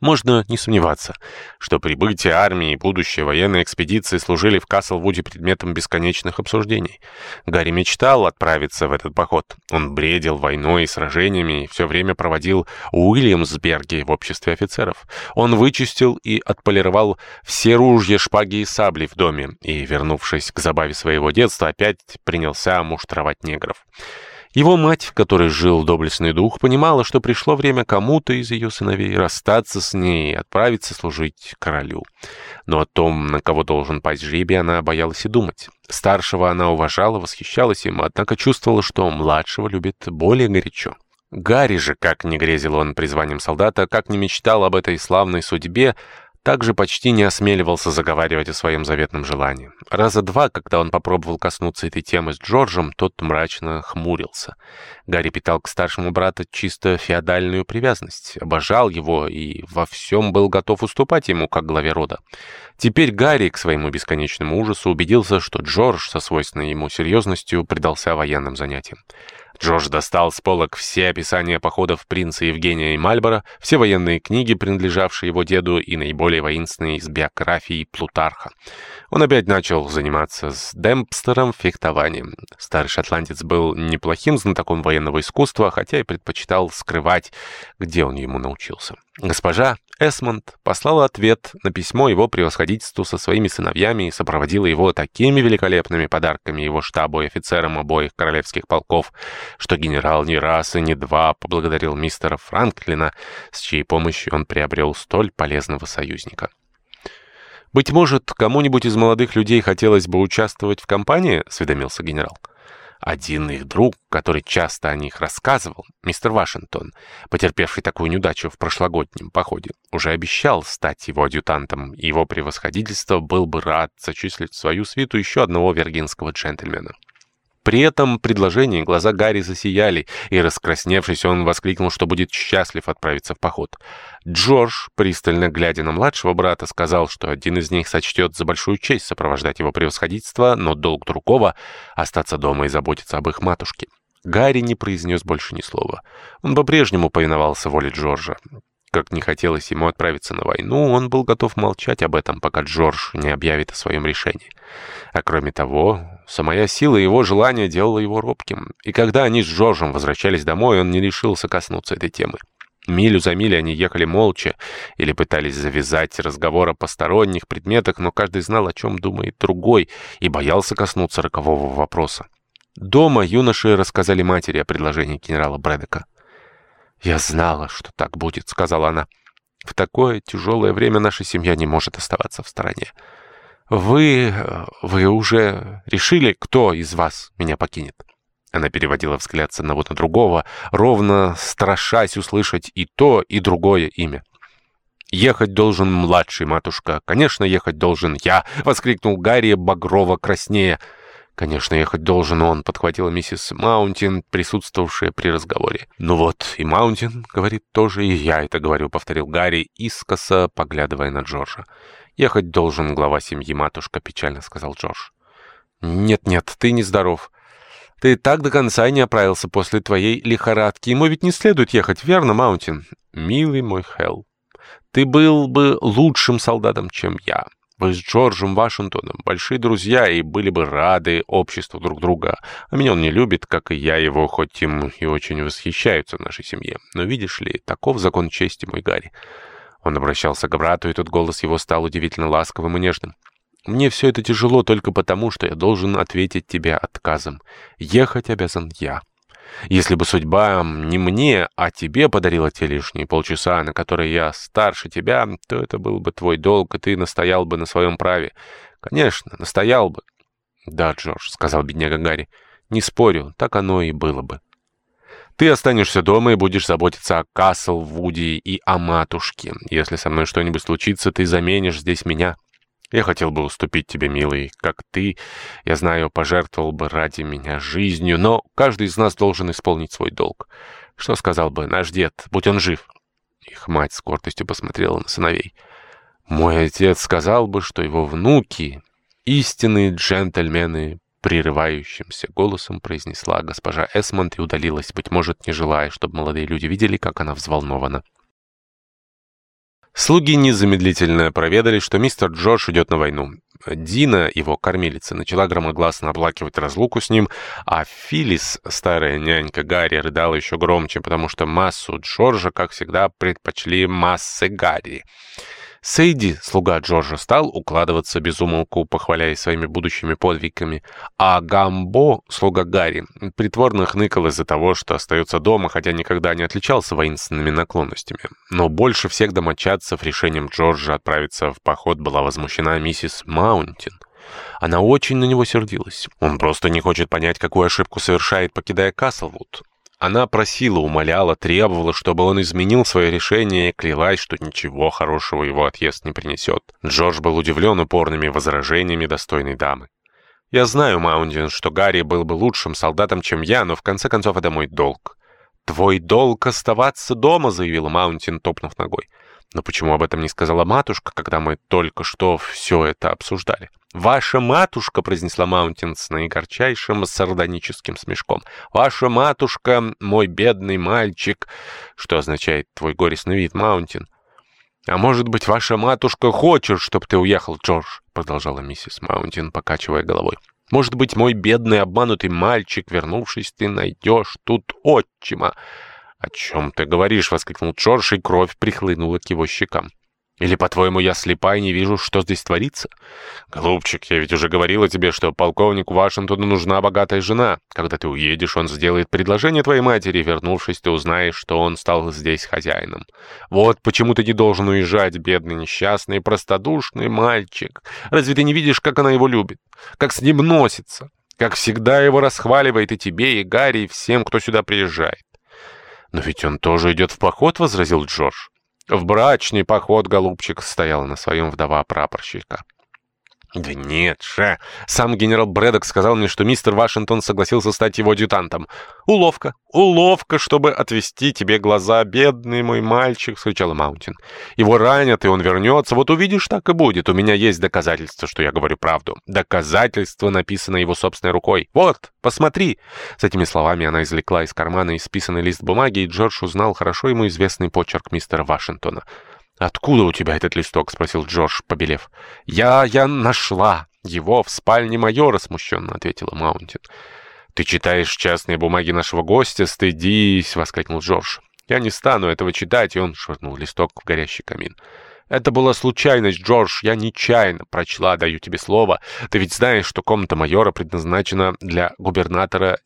Можно не сомневаться, что прибытие армии и будущее военной экспедиции служили в Каслвуде предметом бесконечных обсуждений. Гарри мечтал отправиться в этот поход. Он бредил войной и сражениями и все время проводил у Уильямсберге в обществе офицеров. Он вычистил и отполировал все ружья, шпаги и сабли в доме и, вернувшись к забаве своего детства, опять принялся муштровать негров. Его мать, в которой жил доблестный дух, понимала, что пришло время кому-то из ее сыновей расстаться с ней и отправиться служить королю. Но о том, на кого должен пасть жребий, она боялась и думать. Старшего она уважала, восхищалась им, однако чувствовала, что младшего любит более горячо. Гарри же, как не грезил он призванием солдата, как не мечтал об этой славной судьбе, также почти не осмеливался заговаривать о своем заветном желании. Раза два, когда он попробовал коснуться этой темы с Джорджем, тот мрачно хмурился. Гарри питал к старшему брату чисто феодальную привязанность, обожал его и во всем был готов уступать ему, как главе рода. Теперь Гарри, к своему бесконечному ужасу, убедился, что Джордж со свойственной ему серьезностью предался военным занятиям. Джордж достал с полок все описания походов принца Евгения и Мальборо, все военные книги, принадлежавшие его деду, и наиболее воинственные из биографий Плутарха. Он опять начал заниматься с Демпстером фехтованием. Старый шотландец был неплохим знатоком военного искусства, хотя и предпочитал скрывать, где он ему научился. Госпожа Эсмонд послала ответ на письмо его превосходительству со своими сыновьями и сопроводила его такими великолепными подарками его штабу и офицерам обоих королевских полков, что генерал ни раз и ни два поблагодарил мистера Франклина, с чьей помощью он приобрел столь полезного союзника. «Быть может, кому-нибудь из молодых людей хотелось бы участвовать в кампании?» — осведомился генерал. Один их друг, который часто о них рассказывал, мистер Вашингтон, потерпевший такую неудачу в прошлогоднем походе, уже обещал стать его адъютантом, и его превосходительство был бы рад зачислить в свою свиту еще одного вергинского джентльмена. При этом предложении глаза Гарри засияли, и, раскрасневшись, он воскликнул, что будет счастлив отправиться в поход. Джордж, пристально глядя на младшего брата, сказал, что один из них сочтет за большую честь сопровождать его превосходительство, но долг другого — остаться дома и заботиться об их матушке. Гарри не произнес больше ни слова. Он по-прежнему повиновался воле Джорджа. Как не хотелось ему отправиться на войну, он был готов молчать об этом, пока Джордж не объявит о своем решении. А кроме того, самая сила его желания делала его робким. И когда они с Джорджем возвращались домой, он не решился коснуться этой темы. Милю за милей они ехали молча или пытались завязать разговор о посторонних предметах, но каждый знал, о чем думает другой, и боялся коснуться рокового вопроса. Дома юноши рассказали матери о предложении генерала Брэдека. «Я знала, что так будет», — сказала она. «В такое тяжелое время наша семья не может оставаться в стороне. Вы... вы уже решили, кто из вас меня покинет?» Она переводила взгляд с одного на другого, ровно страшась услышать и то, и другое имя. «Ехать должен младший, матушка. Конечно, ехать должен я!» — воскликнул Гарри багрово краснея. «Конечно, ехать должен он», — подхватила миссис Маунтин, присутствовавшая при разговоре. «Ну вот, и Маунтин, — говорит, — тоже и я это говорю», — повторил Гарри, искоса поглядывая на Джорджа. «Ехать должен глава семьи, матушка», — печально сказал Джордж. «Нет-нет, ты нездоров. Ты так до конца и не оправился после твоей лихорадки. Ему ведь не следует ехать, верно, Маунтин?» «Милый мой Хэл, ты был бы лучшим солдатом, чем я». Вы с Джорджем Вашингтоном большие друзья и были бы рады обществу друг друга. А меня он не любит, как и я его, хоть им и очень восхищаются в нашей семье. Но видишь ли, таков закон чести, мой Гарри. Он обращался к брату, и тут голос его стал удивительно ласковым и нежным. «Мне все это тяжело только потому, что я должен ответить тебе отказом. Ехать обязан я». Если бы судьба не мне, а тебе подарила те лишние полчаса, на которые я старше тебя, то это был бы твой долг, и ты настоял бы на своем праве. Конечно, настоял бы. Да, Джордж, — сказал бедняга Гарри, — не спорю, так оно и было бы. Ты останешься дома и будешь заботиться о Каслвуде и о матушке. Если со мной что-нибудь случится, ты заменишь здесь меня. Я хотел бы уступить тебе, милый, как ты, я знаю, пожертвовал бы ради меня жизнью, но каждый из нас должен исполнить свой долг. Что сказал бы наш дед, будь он жив?» Их мать с гордостью посмотрела на сыновей. «Мой отец сказал бы, что его внуки — истинные джентльмены», прерывающимся голосом произнесла госпожа Эсмонд и удалилась, быть может, не желая, чтобы молодые люди видели, как она взволнована. Слуги незамедлительно проведали, что мистер Джордж идет на войну. Дина, его кормилица, начала громогласно оплакивать разлуку с ним, а Филлис, старая нянька Гарри, рыдала еще громче, потому что массу Джорджа, как всегда, предпочли массы Гарри. Сейди, слуга Джорджа, стал укладываться без умолку, похваляясь своими будущими подвигами, а Гамбо, слуга Гарри, притворно хныкал из-за того, что остается дома, хотя никогда не отличался воинственными наклонностями. Но больше всех домочадцев решением Джорджа отправиться в поход была возмущена миссис Маунтин. Она очень на него сердилась. Он просто не хочет понять, какую ошибку совершает, покидая Каслвуд. Она просила, умоляла, требовала, чтобы он изменил свое решение клялась, что ничего хорошего его отъезд не принесет. Джордж был удивлен упорными возражениями достойной дамы. «Я знаю, Маунтин, что Гарри был бы лучшим солдатом, чем я, но в конце концов это мой долг». «Твой долг оставаться дома», — заявила Маунтин, топнув ногой. «Но почему об этом не сказала матушка, когда мы только что все это обсуждали?» «Ваша матушка», — произнесла Маунтин с наигорчайшим сардоническим смешком, «ваша матушка, мой бедный мальчик», что означает «твой горестный вид, Маунтин». «А может быть, ваша матушка хочет, чтобы ты уехал, Джордж?» — продолжала миссис Маунтин, покачивая головой. «Может быть, мой бедный обманутый мальчик, вернувшись, ты найдешь тут отчима». «О чем ты говоришь?» — воскликнул Джордж, и кровь прихлынула к его щекам. Или, по-твоему, я слепа и не вижу, что здесь творится? Голубчик, я ведь уже говорила тебе, что полковнику Вашингтону нужна богатая жена. Когда ты уедешь, он сделает предложение твоей матери, вернувшись, ты узнаешь, что он стал здесь хозяином. Вот почему ты не должен уезжать, бедный, несчастный, простодушный мальчик. Разве ты не видишь, как она его любит? Как с ним носится? Как всегда его расхваливает и тебе, и Гарри, и всем, кто сюда приезжает. «Но ведь он тоже идет в поход», — возразил Джордж. В брачный поход, голубчик, стояла на своем вдова прапорщика. «Да нет же! Сам генерал Брэдок сказал мне, что мистер Вашингтон согласился стать его адъютантом. Уловка! Уловка, чтобы отвести тебе глаза, бедный мой мальчик!» — вскричала Маунтин. «Его ранят, и он вернется. Вот увидишь, так и будет. У меня есть доказательства, что я говорю правду. Доказательства, написанное его собственной рукой. Вот, посмотри!» С этими словами она извлекла из кармана исписанный лист бумаги, и Джордж узнал хорошо ему известный почерк мистера Вашингтона. «Откуда у тебя этот листок?» — спросил Джордж, побелев. «Я... я нашла его в спальне майора», — смущенно ответила Маунтин. «Ты читаешь частные бумаги нашего гостя? Стыдись!» — воскликнул Джордж. «Я не стану этого читать», — и он швырнул листок в горящий камин. «Это была случайность, Джордж. Я нечаянно прочла, даю тебе слово. Ты ведь знаешь, что комната майора предназначена для губернатора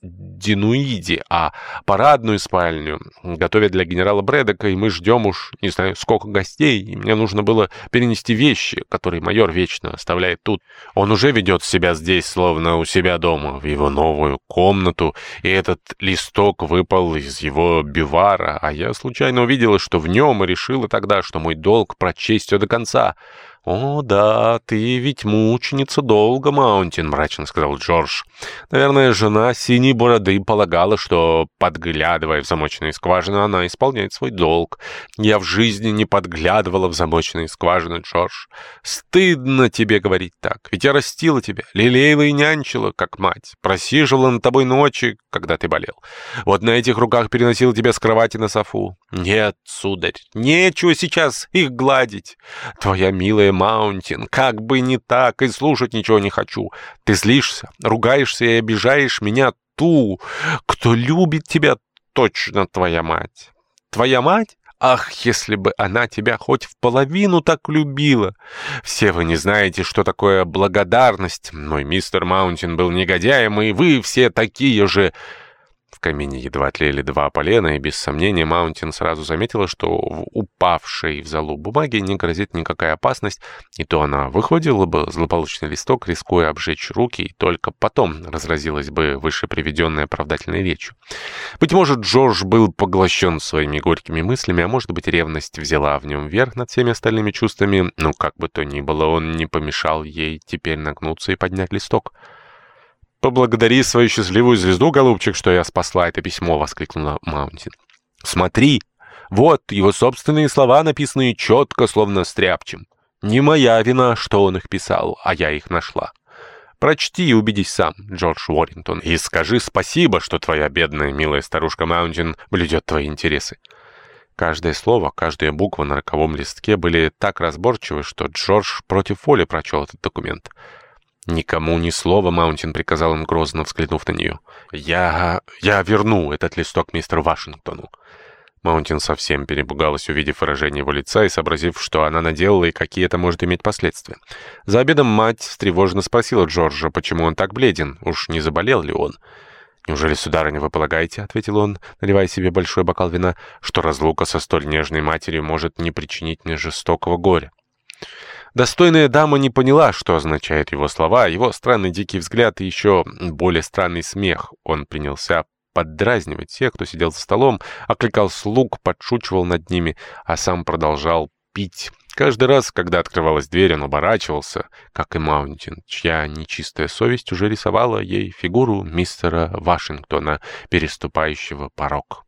Динуиди, а парадную спальню готовят для генерала Брэдека, и мы ждем уж не знаю сколько гостей, и мне нужно было перенести вещи, которые майор вечно оставляет тут. Он уже ведет себя здесь, словно у себя дома, в его новую комнату, и этот листок выпал из его бивара, а я случайно увидела, что в нем, и решила тогда, что мой долг прочесть честью до конца. «О, да, ты ведь мученица долго, Маунтин», — мрачно сказал Джордж. Наверное, жена синей бороды полагала, что, подглядывая в замочную скважину, она исполняет свой долг. Я в жизни не подглядывала в замочную скважину, Джордж. Стыдно тебе говорить так, ведь я растила тебя, лелеяла и нянчила, как мать, просиживала над тобой ночи, когда ты болел. Вот на этих руках переносила тебя с кровати на софу. Нет, сударь, нечего сейчас их гладить. Твоя милая Маунтин, как бы не так, и слушать ничего не хочу. Ты злишься, ругаешься и обижаешь меня ту, кто любит тебя точно твоя мать. Твоя мать? Ах, если бы она тебя хоть в половину так любила! Все вы не знаете, что такое благодарность. Мой мистер Маунтин был негодяем, и вы все такие же камине едва тлели два полена, и без сомнения Маунтин сразу заметила, что в упавшей в залу бумаге не грозит никакая опасность, и то она выхватила бы злополучный листок, рискуя обжечь руки, и только потом разразилась бы выше приведенной оправдательной речью. Быть может, Джордж был поглощен своими горькими мыслями, а может быть, ревность взяла в нем верх над всеми остальными чувствами, но как бы то ни было, он не помешал ей теперь нагнуться и поднять листок. «Поблагодари свою счастливую звезду, голубчик, что я спасла это письмо!» — воскликнула Маунтин. «Смотри! Вот его собственные слова, написанные четко, словно стряпчим. Не моя вина, что он их писал, а я их нашла. Прочти и убедись сам, Джордж Уоррингтон, и скажи спасибо, что твоя бедная, милая старушка Маунтин блюдет твои интересы». Каждое слово, каждая буква на роковом листке были так разборчивы, что Джордж против воли прочел этот документ. «Никому ни слова, Маунтин», — приказал он грозно, взглянув на нее. «Я... я верну этот листок мистеру Вашингтону». Маунтин совсем перепугалась, увидев выражение его лица и сообразив, что она наделала и какие это может иметь последствия. За обедом мать встревоженно спросила Джорджа, почему он так бледен, уж не заболел ли он. «Неужели, сударыня, вы полагаете, — ответил он, наливая себе большой бокал вина, — что разлука со столь нежной матерью может не причинить мне жестокого горя?» Достойная дама не поняла, что означают его слова, его странный дикий взгляд и еще более странный смех. Он принялся поддразнивать тех, кто сидел за столом, окликал слуг, подшучивал над ними, а сам продолжал пить. Каждый раз, когда открывалась дверь, он оборачивался, как и Маунтин, чья нечистая совесть уже рисовала ей фигуру мистера Вашингтона, переступающего порог.